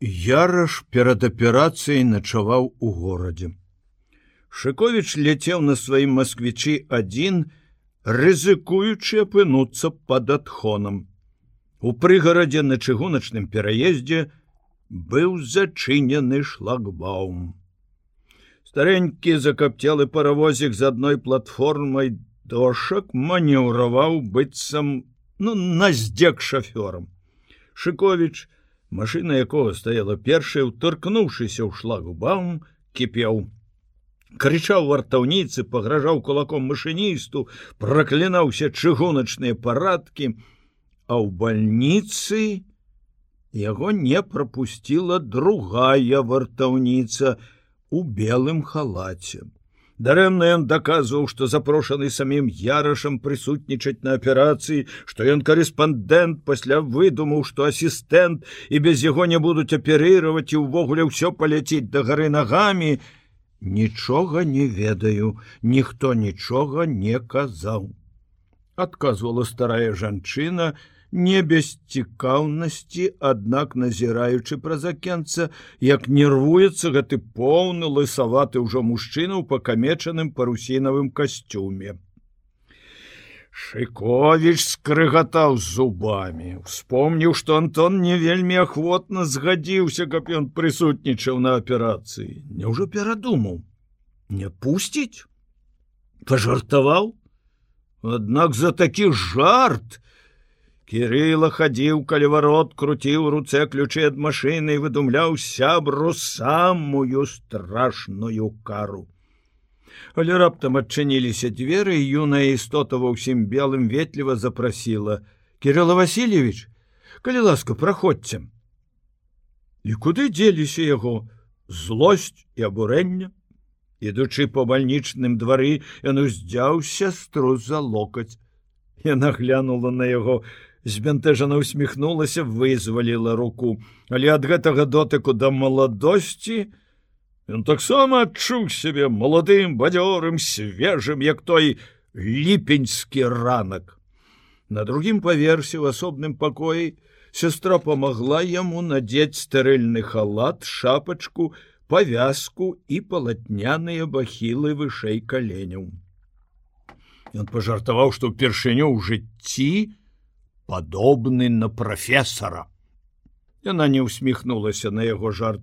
Яраш перад аперацыяй начаваў у горадзе. Шыковіч ляцеў на сваім масквічы адзін, рызыкуючы апынуцца пад адхонам. У прыгарадзе на чыгуначным пераездзе быў зачынены шлагбаум. Старэнькі закапцелы паравозік з адной платформай дошак манеўраваў быццам ну, наздзек шафёрам. Шыковіч, машина якого стаяла першая уторкнуўшыся ў шлагбаум кіпеў крычаў вартаўніцы пагражаў кулаком машыністу праклінаўся чыгуначныя парадкі а ў больніцы яго не пропустила другая вартаўніца у белым халаце Дарэмна ён даказваў, што запрошаны самім ярашам прысутнічаць на аперацыі, што ён корэспандэнт пасля выдумаў, што асістэнт і без яго не будуць аперыраваць і ўвогуле ўсё паляціць да гары нагамі. Нічога не ведаю, ніхто нічога не казаў. Адказвала старая жанчына, не без цікаўнасці, аднак назіраючы праз акенца, як нервуецца гэты поўны лысаваты ўжо мужчына ў пакамечаным парусінавым касцюме. Шыковіч скрыгатаў зубамі, успомніў, што Антон не вельмі ахвотна згадзіўся, каб ён прысутнічаў на аперацыі. Няўжо перадумаў, не пусціць, пажартаваў, Аднак за такі жарт, Кірыла хадзіў калі варот круціў руцэ ключы ад машыны і выдумляў сябру самую страшную кару. Але раптам адчыніліся дзверы юная істота ва ўсім белым ветліва запрасіла: Кирилла Васильевич, калі ласка праходзьце. І куды дзеліся яго злосць і абурэння, ідучы по бальнічным двары, ён уздзяўся струс за локаць. Яна глянула на яго, збянтэжана усміхнулася вызваліла руку. Але ад гэтага дотыку да маладосці ён таксама адчуў сябе маладым бадзёрым свежым як той ліпеньскі ранак. На другім паверсе у асобным пакоі сестра памагла яму надзець стэрыльны халат шапачку павязку і палатняныя бахілы вышэй каленяў. Ён пажартаваў што ўпершыню ў жыцці падобны на прафесара. Яна не усміхнулася на яго жарт,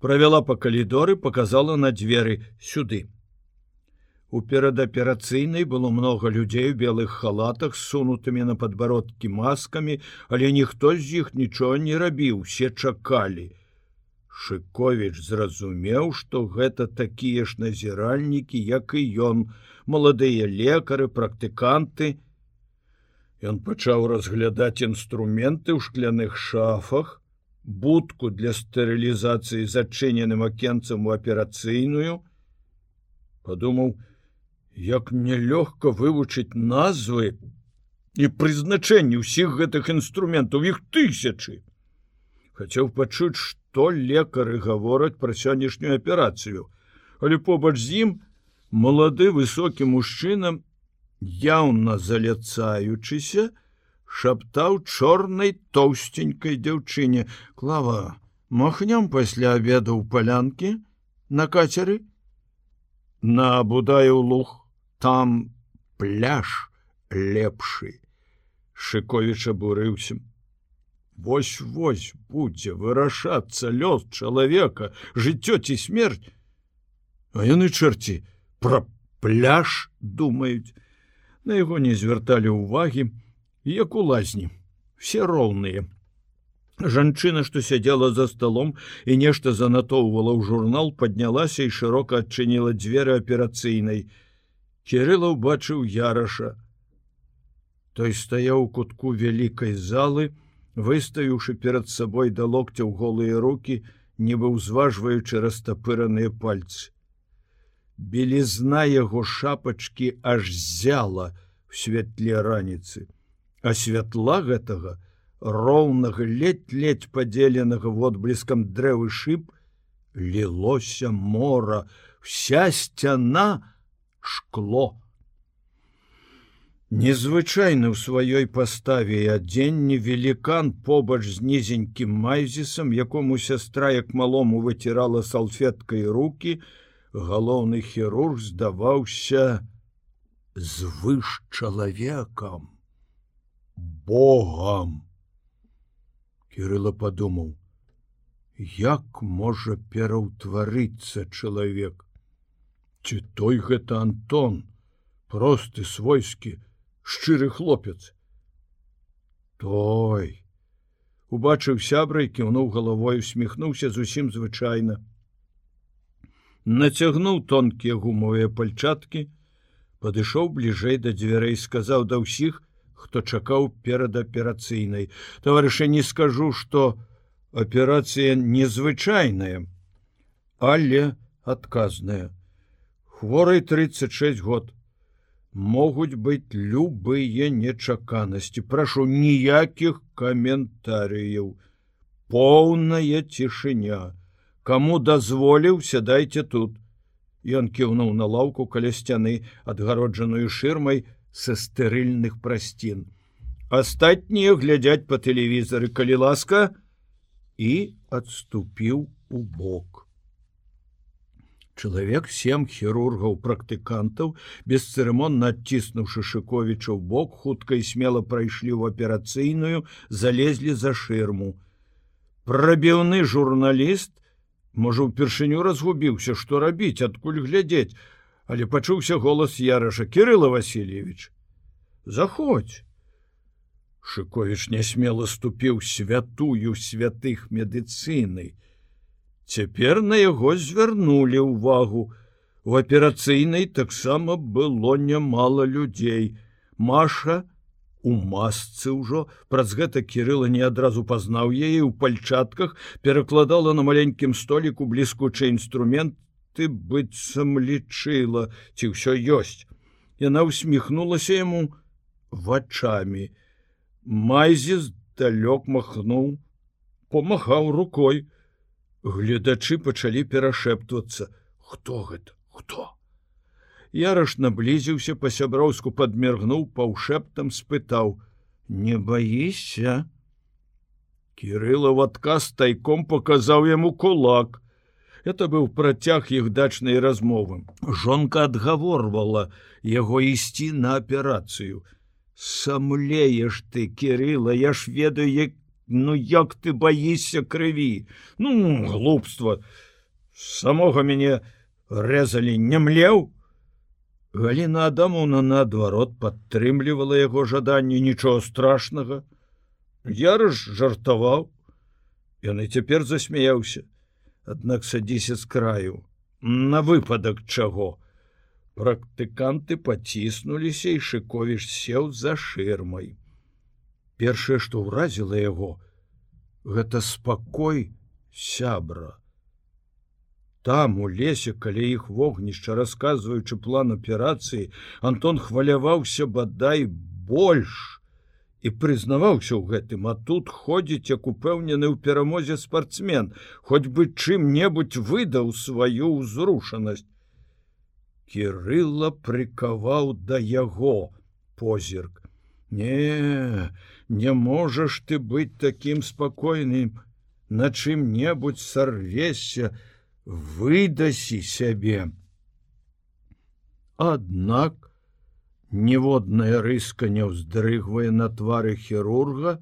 правяла па калідоры, показала на дзверы сюды. У перадаперацыйнай было много людзей у белых халатах сунутымі на падбародкі маскамі, але ніхто з іх нічого не рабіў, усе чакалі. Шыковіч зразумеў, што гэта такія ж назіральнікі, як і ён, маладыя лекары, практыканты, Ён пачаў разглядаць інструменты ў шкляных шафах, будку для стэрылізацыі зачыненым акенцам у аперацыйную. Падумаў, як нелёгка вывучыць назвы і прызначэнне ўсіх гэтых інструментаў іх тысячы. Хацеў пачуць, што лекары гавораць пра сённяшнюю аперацыю, але побач з ім малады высокі мужчына яўна заляцаючыся, шаптаў чорнай тоўсценькай дзяўчыне клава махнём пасля обеду ў палянкі на кацеры? На будаю луг там пляж лепшы шыковіч абурыўся. Вось вось будзе вырашацца лёс чалавека жыццё ці смерць. А яны чэрці пра пляж думаюць на яго не звярталі ўвагі як у лазні все роўныя. Жанчына што сядзела за столом і нешта занатоўвала ў журнал поднялася і шырока адчыніла дзверы аперацыйнай. Кирилла убачыў яраша. Той стаяў у кутку вялікай залы выставіўшы перад сабой да локцяў голыя руки нібы ўзважваючы растапыраныя пальцы белізна яго шапачки аж зяла в святле раніцы а святла гэтага роўнага ледь-ледь падзеленага водблескам дрэвы шып лілося мора вся сцяна шкло. Незвычайны ў сваёй паставе і адзенні велікан побач з нізенькім майзісам, якому сястра як малому выцірала салфеткай руки, галоўны хірург здаваўся звыш чалавекам Богам. Кірыла падумаў: як можа пераўтварыцца чалавек? Ці той гэта Антон, просты свойскі, шчыры хлопец той убачыў сябра і кіўнуў галавой усміхнуўся зусім звычайна нацягнуў тонкія гумовыя пальчаткі падышоў бліжэй да дзвярэй сказаў да ўсіх хто чакаў перад аперацыйнай таварыша не скажу что аперацыя незвычайная але адказная. Хворай 36 год. Могуць быць любыя нечаканасці. Прашу ніякіх каментарыяў. Поўная цішыня кому дазволіўся дайте тут. Ён кіўнуў на лаўку каля сцяны адгароджаную шырмай са стэрыльных прасцін астатнія глядзяць по тэлевізары калі ласка і адступіў у бок. Чалавек сем хірургаў практыкантаў бесцырымонна адціснуўшы шыковіча ў бок хутка і смела прайшлі ў аперацыйную залезлі за шырму прабіўны журналіст можа упершыню разгубіўся што рабіць адкуль глядзець але пачуўся голас яраша кирилла васильевич заходь шыковіч нясмела ступіў святую святых медыцынай Цяпер на яго звярнулі ўвагу. У аперацыйнай таксама было нямала людзей. Маша у масцы ўжо праз гэта кірыла не адразу пазнаў яе ў пальчатках, перакладала на маленькім століку бліскучы інструмент, ты быццам лічыла, ці ўсё ёсць. Яна усміхнулася яму вачами. Майзі здалёк махнуў, помахаў рукой, Гледачы пачалі перашэптвацца: хто гэта хто Яраш наблізіўся па-сяброўску падміргнуў паўшэптам спытаў: не баішся Кірылаў адказ тайком паказаў яму кулак. Это быў працяг іх дачнай размовы. Жонка адгаворвала яго ісці на аперацыю. Самлееш ты, Кірыла, я ж ведаю, як Ну як ты боишься крыві ну глупства самога мяне рэзалі не млеў Галіна адамуна наадварот падтрымлівала яго жаданне нічого страшнага. Я ж жартаваў. Ён і цяпер засмяяўся. Аднак садзіся з краю. На выпадак чаго. Практыканты паціснуліся і шыковіш сеў за шырмай. Першае што ўразіла яго гэта спакой сябра там у лесе каля іх вогнішча расказваючы план аперацыі антон хваляваўся бадай больш і прызнаваўся ў гэтым. А тут ходзіць як упэўнены ў перамозе спартсмен хоць бы чым-небудзь выдаў сваю ўзрушанасць. Кирилла прыкаваў да яго позірк. Не не можаш ты быць таким спакойным на чым-небудзь сарвесся выдасі сябе аднак ніводная рыска не ўздрыгвае на твары хірурга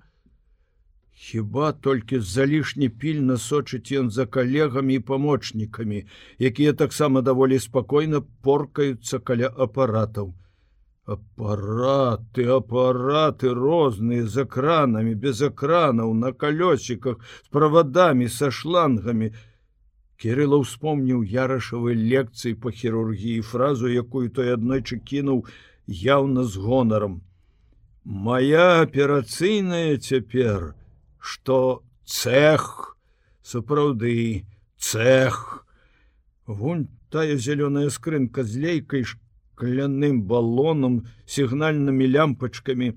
хіба толькі залішне пільна сочыць ён за калегамі і памочнікамі якія таксама даволі спакойна поркаюцца каля апаратаў. Апараты апараты розныя з экранамі без экранаў на калёсіках з правадамі са шлангамі кирилла успомніў ярашавы лекцыі по хірургіі фразу якую той аднойчы кінуў яўна з гонарам моя аперацыйная цяпер что цех сапраўды цех вунь тая зялёная скрынка з лейкай шка кляным балоном сігнальнымі лямпачкамі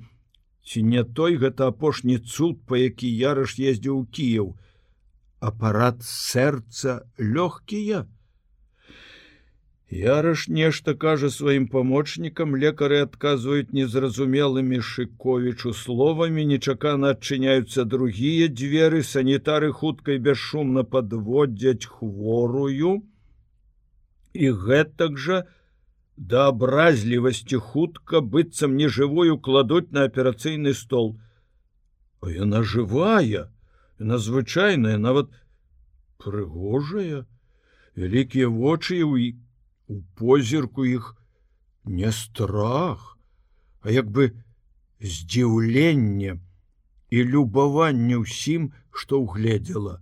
ці не той гэта апошні цуд по які яраш ездзіў у кіяў апарат сэрца лёгкія Яраш нешта кажа сваім памочнікам, лекары адказваюць незразумелымі шыковічу словамі, нечакана адчыняюцца другія дзверы, санітары хуткай бесшумна падводзяць хворую. І гэтак жа да абразлівасці хутка быццам нежывую кладуць на аперацыйны стол. А яна жывая, надзвычайная, нават прыгожая, вялікія вочы іх у позірку іх не страх, а як бы здзіўленне і любаванне ўсім, што ўгледзела.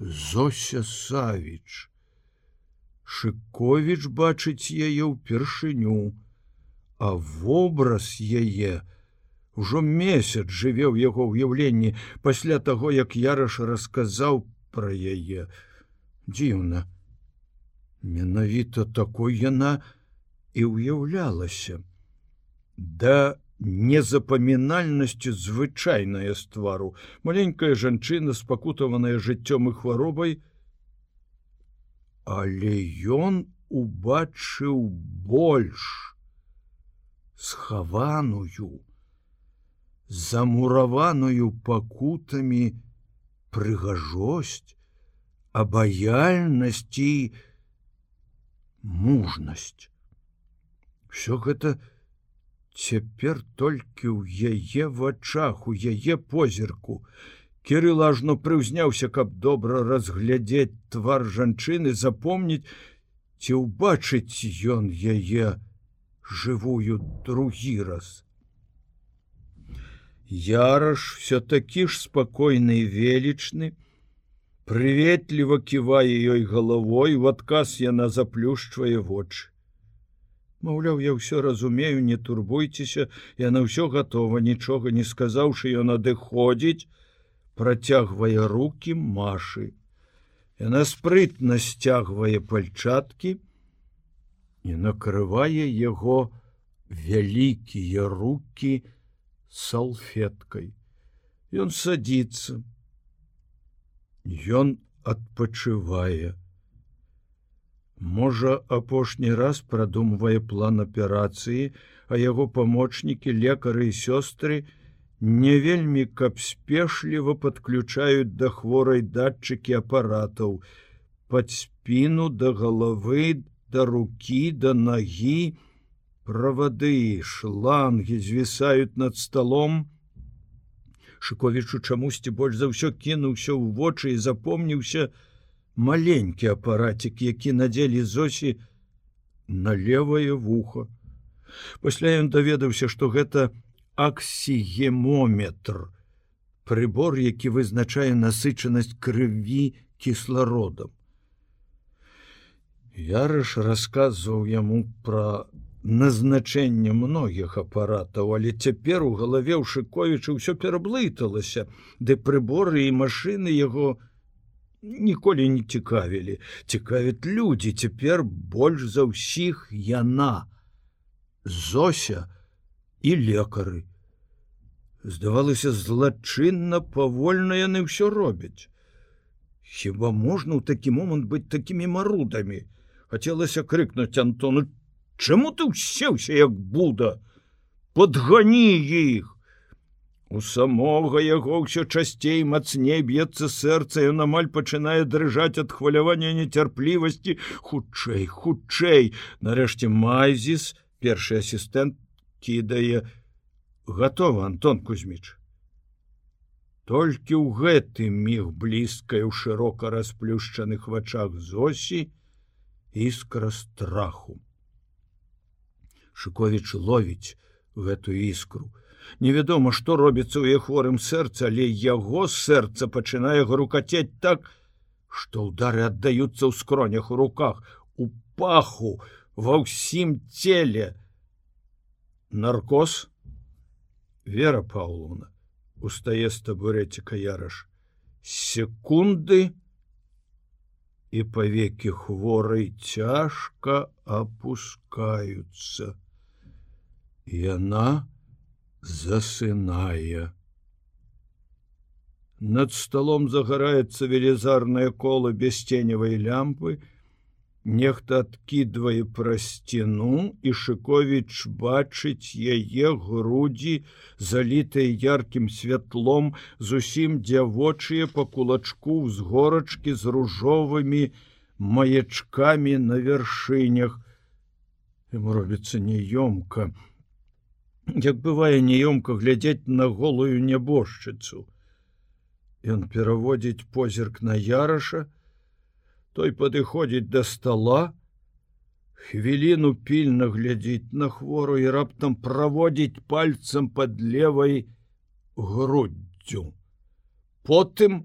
Зося Савіч. Шыковіч бачыць яе ўпершыню, а вобраз яе ўжо месяц жыве ў яго ўяўленні пасля таго, як Яраш расказаў пра яе. Дзіўна, Менавіта такой яна і ўяўлялася. Да незапамінальнасці звычайная з твару, маленькая жанчына спакутаваная жыццём і хваробай, Але ён убачыў больш. Схаваную, замураваную пакутамі прыгажосць, абаяльнасці, мужнасць. Всё гэта цяпер толькі ў яе вачах, у яе позірку. Кіры лажно прыўзняўся, каб добра разглядзець твар жанчыны, запомніць, ці ўбачыць ён яе жывую другі раз. Яраш все такі ж спакойны велічны, прыветліва ківае ёй галавой в адказ яна заплюшчвае вочы Маўляў я ўсё разумею не турбуйцеся яна ўсё готова нічога не сказаўшы ён адыходзіць працягвае руки машы. Яна спрытна сцягвае пальчаткі і накрывае яго вялікія руки салфеткай. Ён садится Ён адпачывае. Можа, апошні раз прадумвае план аперацыі, а яго памочнікі, лекары і сёстры не вельмі каб спешліва падключаюць да хворай датчыкі апаратаў, пад спіну да галавы, да рукі, да нагі, правады, шланги звісаюць над сталом, Шковічу чамусьці больш за ўсё кінуўся ў вочы і запомніўся маленькі апаратик, які надзелі зосі на левое вухо. Пасля ён даведаўся, што гэта аксігемометр, прыбор, які вызначае насычанасць крыві кіслародам. Ярыш расказваў яму пра назначэнне многіх апаратаў, але цяпер у галаве ў шыковічы ўсё пераблыталася, ды прыборы і машыны яго ніколі не цікавілі. Цікавяць людзі, цяпер больш за ўсіх яна, Зося і лекары. Здавалася, злачынна павольна яны ўсё робяць. Хіба можна ў такі момант быць такімі марудамі? Хацелася крыкнуць Антону Чаму ты ўсеўся як буда? Подгані іх. У самога яго ўсё часцей мацней б'ецца сэрца ён амаль пачынае дрыжаць ад хвалявання нецярплівасці. Хутчэй хутчэй нарэшце майзіс першы асістэнт кідае. Готова антон кузьміч? Толькі ў гэтым міг блізкай у шырока расплюшчаных вачах зосі іскра страху Шковіч ловіць гэтую іскру. Невядома, што робіцца ў яе хворым сэрца, але яго сэрца пачынае грукацець так, што ўдары аддаюцца ў скронях у руках, у паху, ва ўсім целе. Наркоз Вера Паўловна устае з табурэціка яраш. секунды, і павекі хворай цяжка опускаюцца. Яна засынае. Над столом загараецца велізарнае кола без ценевай лямпы, Нехта адкідвае пра сцяну і Шковіч бачыць яе грудзі, залітыя яркім святлом, зусім дзявочыя па кулачку з горачкі з ружовымі маячкамі на вяршынях. Ім робіцца неёмка. Як бывае неёмка глядзець на голую нябожчыцу. Ён пераводзіць позірк на яраша, той падыходзіць да стола хвіліну пільна глядзіць на хвору і раптам праводзіць пальцам под левой груддзю. Потым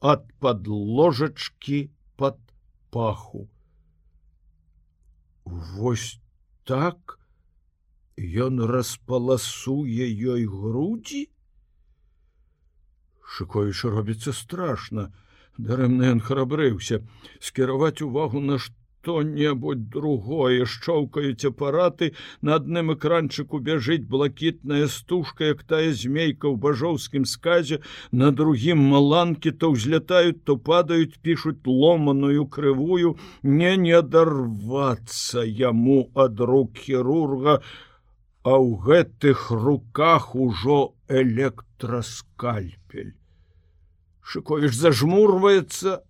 ад под ложачки под паху. Вось так ён распаласуе ёй грудзі? Шковіч робіцца страшно дарэмна ён храбрыўся скіраваць увагу на што-небудзь другое. Шчоўкаюць апараты на адным экранчыку бяжыць блакітная стужка як тая змейка ў бажоўскім сказе на другім маланкі то ўзлятаюць то падаюць пішуць ломаную крывую не не адарвацца яму ад рук хірурга а ў гэтых руках ужо электраскальпель Шковіч зажмурваецца,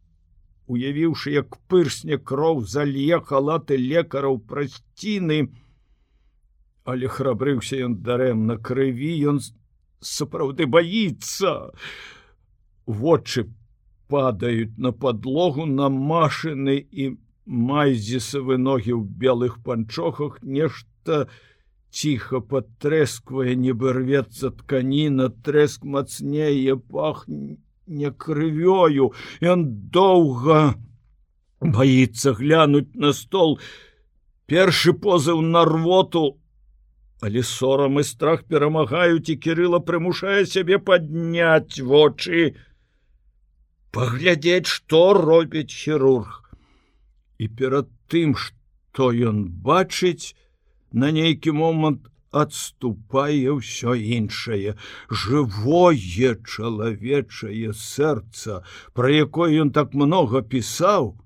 уявіўшы, як пырсне кроў залье халаты лекараў прасціны, але храбрыўся ён дарэмна крыві, ён сапраўды баіцца. Вочы падаюць на подлогу на машыны і майзісавы ногі ў белых панчохах нешта ціха падтрэсквае, нібы рвецца тканіна, трэск мацнее пахне не крывёю ён доўга боится глянуть на стол. Першы позыў на рвоту але сорам і страх перамагаюць і кирилла прымушае сябе подняць вочы паглядзець что робіць хірург. І перад тым что ён бачыць на нейкі момант адступае ўсё іншае. Жывое чалавечае сэрца про якое ён так много пісаў.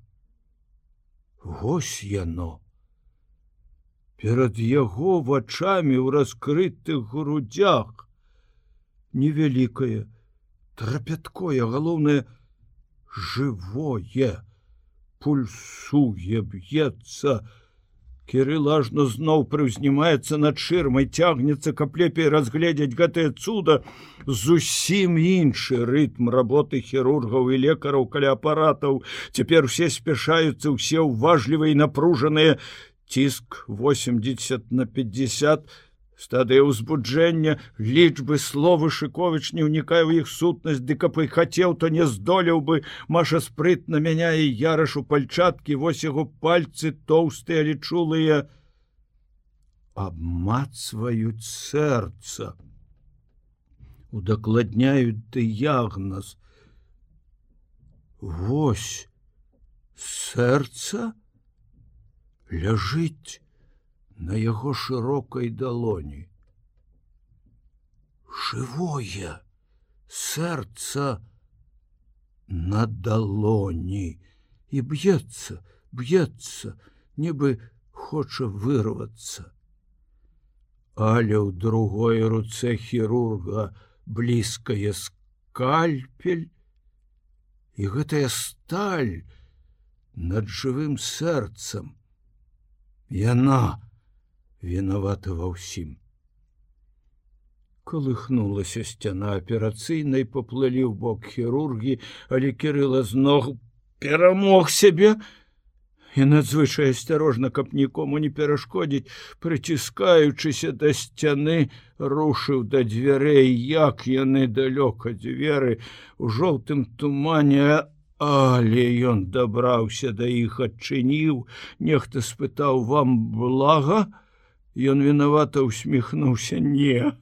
Вось яно. Перад яго вачами ў раскрытых грудях невялікае трапяткое галоўнае жывое. Пульсуе б'ецца на Кірылажно зноў прыўзнімаецца над шырмай, цягнецца, каб лепей разгледзець гэтае цуда зусім іншы рытм работы хірургаў і лекараў каля апаратаў. Цяпер усе спяшаюцца ўсе ўважлівыя і напружаныя. Ціск 80 на 50 стадыя ўзбуджэння лічбы словы шыковіч не ўнікае ў іх сутнасць ды каб і хацеў то не здолеў бы. Маша спрытна мяняе ярашу пальчаткі вось яго пальцы тоўстыя лічулыя абмацваюць сэрца. Удакладняюць дыягназ. Вось сэрца ляжыць на яго шырокай далоні. Жывое сэрца на далоні і б'ецца, б'ецца, нібы хоча вырвацца. Але ў другой руцэ хірурга блізкае скальпель, і гэтая сталь над жывым сэрцам. Яна, вінаваты ва ўсім. Колыхнулася сцяна аперацыйнай поплылі ў бок хірургі, але кирилла з ног перамог сябе надзвычай асцярожна, каб нікому не перашкодзіць, прыціскаючыся да сцяны, рушыў да дзвярэй, як яны далёка дзверы у жоўтым тумане, Але ён дабраўся да іх адчыніў, нехта спытаў вам блага, Ён вінавата усміхнуўся не.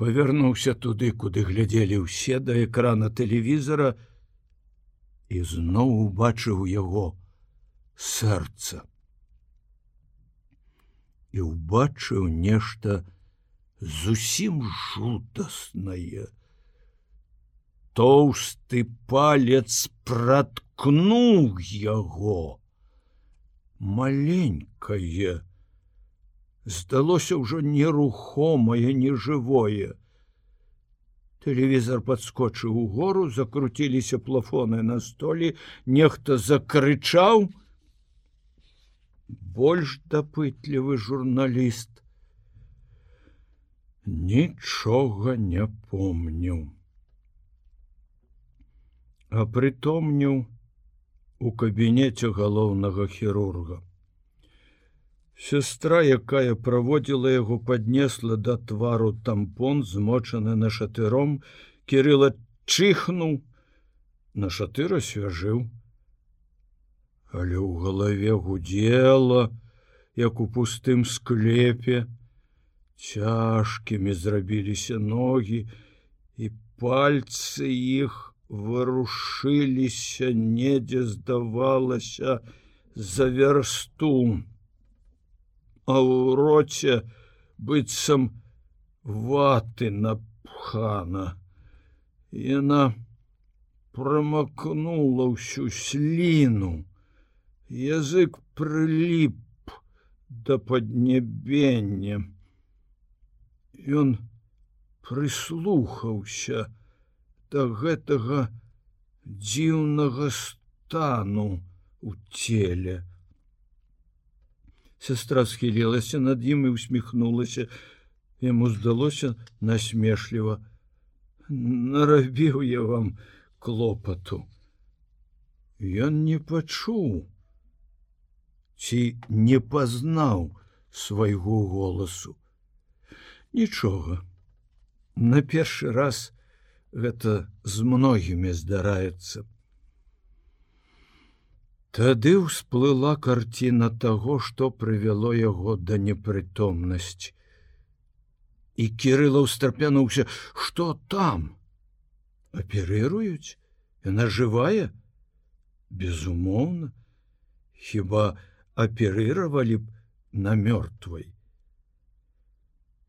Павярнуўся туды, куды глядзелі ўсе да экрана тэлевізара і зноў убачыў яго сэрца. І убачыў нешта зусім жудаснае. тоўсты палец праткнуў яго маленькае. Здалося ўжо нерухомае нежывое. Тэлевізор подскочыў у гору закруціліся плафоны на столі нехта закрычаў. Больш дапытлівы журналіст нічога не помню а прытомніў у кабінеце галоўнага хірурга. Сестра якая праводзіла яго поднесла да твару тампон змочаны на шатыром. Кирилла чыхнуў на шатыра свяжыў але ў галаве гудела як у пустым склепе. Цяжкімі зрабіліся ногі і пальцы іх варушыліся недзе здавалася за верстум а ў роце быццам ваты напхана. Яна прамакнула ўсю сліну. Язык прыліп да паднебення. Ён прыслухаўся да гэтага дзіўнага стану у целе. Сестра схілілася над ім і усміхнулася. Яму здалося насмешліва. Нарабіў я вам клопату. Ён не пачуў ці не пазнаў свайго голасу. Нічога. На першы раз гэта з многімі здараецца Тады ўсплыла карціна таго, што прывяло яго да непрытомнасці. І кірыла ўстрапянуўся, што там? Аперыруюць, Яна жывая? Безумоўна, хіба аперыравалі б на мёртвай.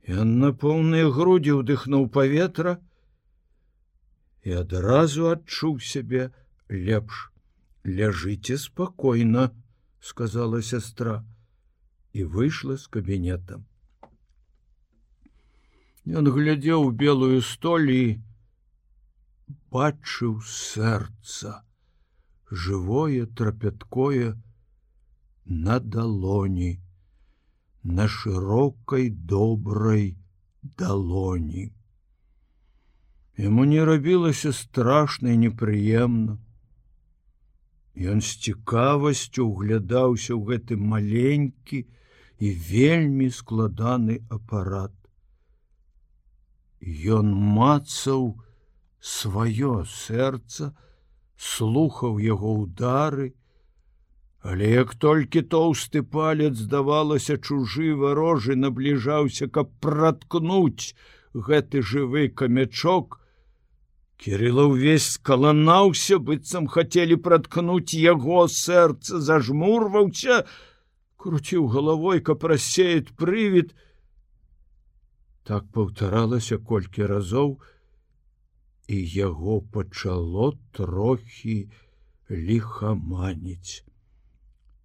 Ён на поўныя грудзі ўдыхнуў паветра і адразу адчуў сябе лепш ляжыце спокойно сказала сестра і выйшла з кабінетам Ён глядзеў белую столі бачыў сэрца жывое трапяткое на далоні на шырокай добрай далоні Яму не рабілася страшна і непрыемна Ён з цікавасцю углядаўся ў гэты маленькі і вельмі складаны апарат. Ён мацаў сваё сэрца, слухаў яго ўдары, але як толькі тоўсты палец здавалася чужы варожы набліжаўся, каб праткнуць гэты жывы камячок, Кирилла ўвесь скаланаўся, быццам хацелі праткнуць яго сэрца, зажмурваўся, круціў галавой, каб рассеет прывід. Так паўтаралася колькі разоў, і яго пачало трохі лихаманіць.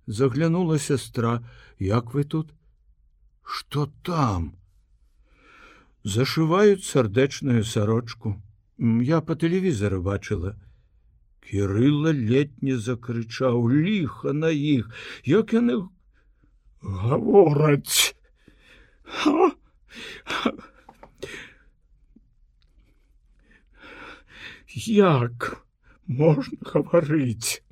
Заглянула сестра, як вы тут? Что там? Зашываюць сардэчную сарочку я по тэлевізору бачыла кирилла летне закрычаў ліха на іх як яны гавораць як можна гаварыць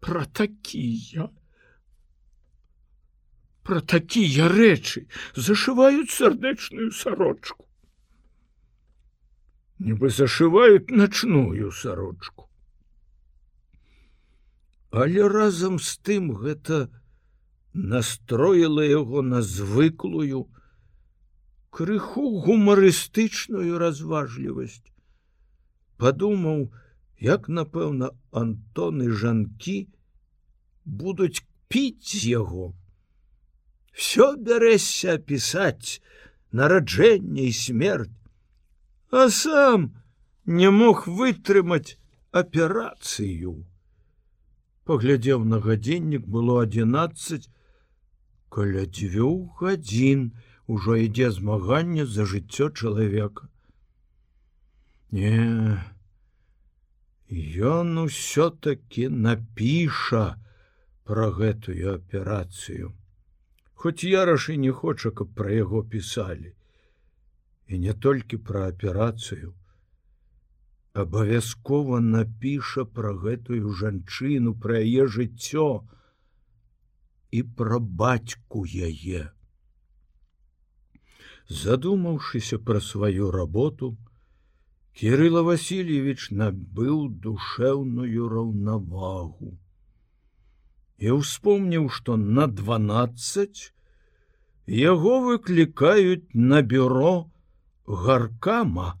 про такія про такія рэчы зашываюць сардэчную сарочку нібы зашиваюць начную сарочку. Але разам з тым гэта настроіла яго на звыклую, крыху гумарыстычную разважлівасць. Падумаў, як напэўна, Антоны жанкі будуць піць яго. Всё бярэся пісаць нараджэнне і смерть а сам не мог вытрымаць аперацыю. Паглядзеў на гадзіннік было 11 каля дзвюх гадзін ужо ідзе змаганне за жыццё чалавека. Не Ён усё-таки напіша пра гэтую аперацыю. Хоць яраш і не хоча, каб пра яго пісалі. І не толькі пра аперацыю, абавязкова напіша пра гэтую жанчыну пра яе жыццё і пра бацьку яе. Задумаўшыся пра сваю работу, Кирилла Васильевич набыў душэўную раўнавагу і успомніў, што на 12 яго выклікаюць на бюро гаркама,